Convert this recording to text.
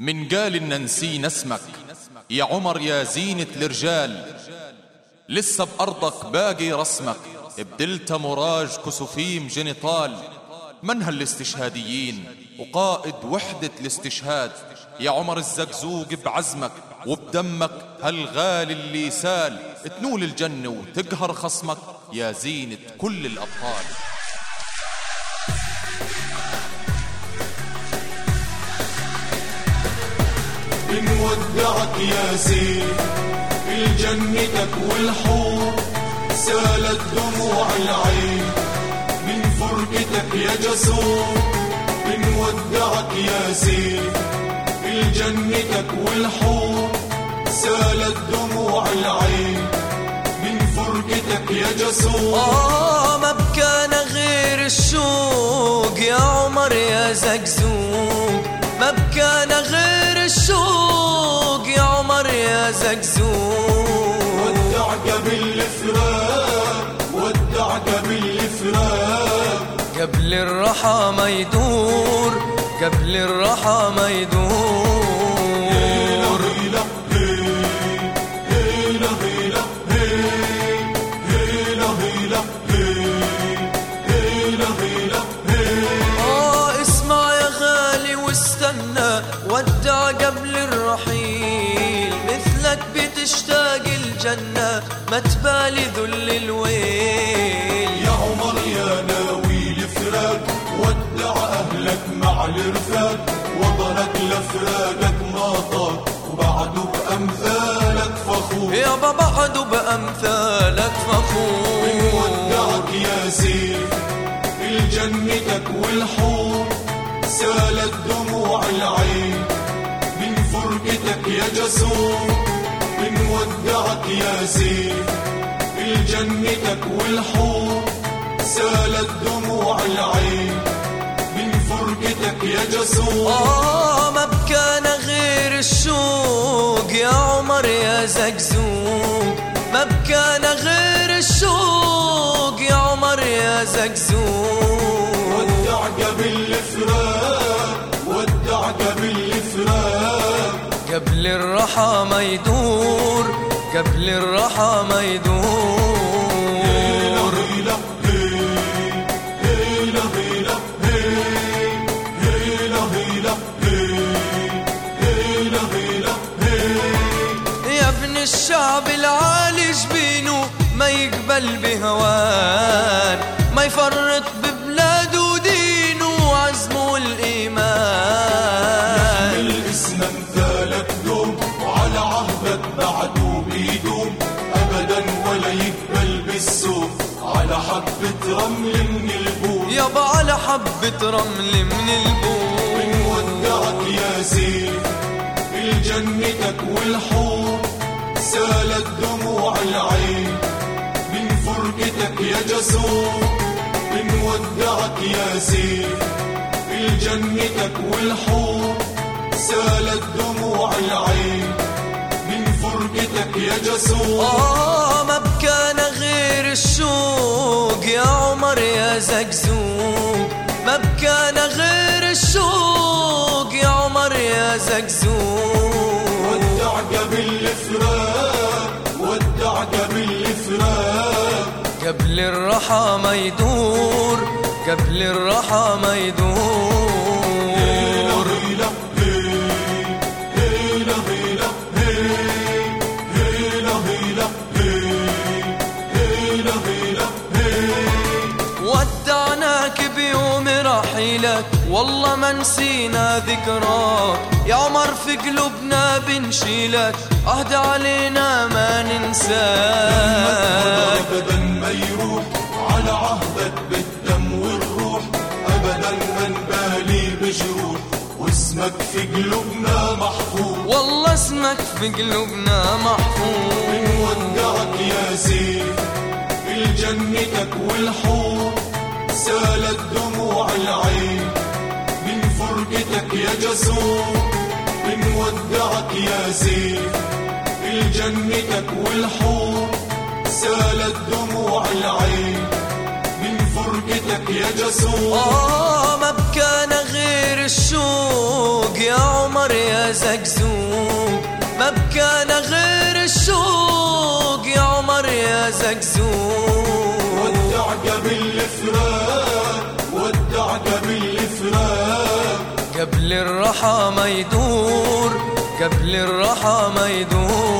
من قال إن نسينا اسمك يا عمر يا زينة الرجال لسه بأرضك باقي رسمك. بدلت مراج كسوفيم جنطال من هالاستشهاديين؟ وقائد وحدة الاستشهاد. يا عمر الزقزوق بعزمك وبدمك هالغالي اللي سال. تنول الجنة وتقهر خصمك يا زينة كل الأبطال بنودعك يا زين. الجنتك والحور سالت دموع العين. من فرقتك يا جسور بنودعك يا زين. الجنتك والحور سالت دموع العين. من فرقتك يا جسور. آه ما بكانا غير الشوق يا عمر يا زقزوق. ما بكانا غير الشوق بالفراق ودعك بالفراق قبل الرحى ما يدور قبل الرحى ما يدور. ما تبالي ذل الويل. يا عمر يا ناوي الفراق ودع أهلك مع الرفاق وطنك لفراقك ما طار وبعده بأمثالك فخور. يابا بعده بأمثالك فخور. ودعك يا زين الجنتك والحور. سالت دموع العين من فرقتك يا جسور. بنودعك يا زين الجنتك والحور سالت دموع العين. من فرقتك يا جسور. آه ما بكانا غير الشوق يا عمر يا زقزوق. ما بكانا غير الشوق يا عمر يا زقزوق. ودعك بالفراق ودعك بالفراق قبل الرحى ما يدور قبل الرحى ما يدور. هيلا هيلا هيلا هيلا هيلا هيلا هيلا يا ابن الشعب العالي جبينه ما يقبل بهوان حبة رمل من البوم ودعك يا زين الجنتك والحور. سالت دموع العين من فرقتك يا جسور. بنودعك يا زين الجنتك والحور. سالت دموع العين من فرقتك يا جسور. آه ما بكانا غير الشوق يا عمر يا زقزوق. ما بكانا غير الشوق يا عمر يا زقزوق. ودعك بالفراق ودعك بالفراق قبل الرحى ما يدور قبل الرحى ما يدور. رحيلك والله ما نسينا ذكراك. يا عمر في قلوبنا بنشيلك عهد علينا ما ننساك. ابدا ما يروح على عهدك بالدم والروح. ابدا ما نبالي بجروح. واسمك في قلوبنا محفوظ. والله اسمك في قلوبنا محفوظ. ودعك يا زين الجنتك والحور سالت دموع العين. من فرقتك يا جسور من ودعك يا سيف الجنتك والحور سالت دموع العين. من فرقتك يا جسور آه ما بكان غير الشوق يا عمر يا زقزوق. ما بكان غير الشوق يا عمر يا زقزوق. قبل الرحى ما يدور قبل الرحى ما يدور.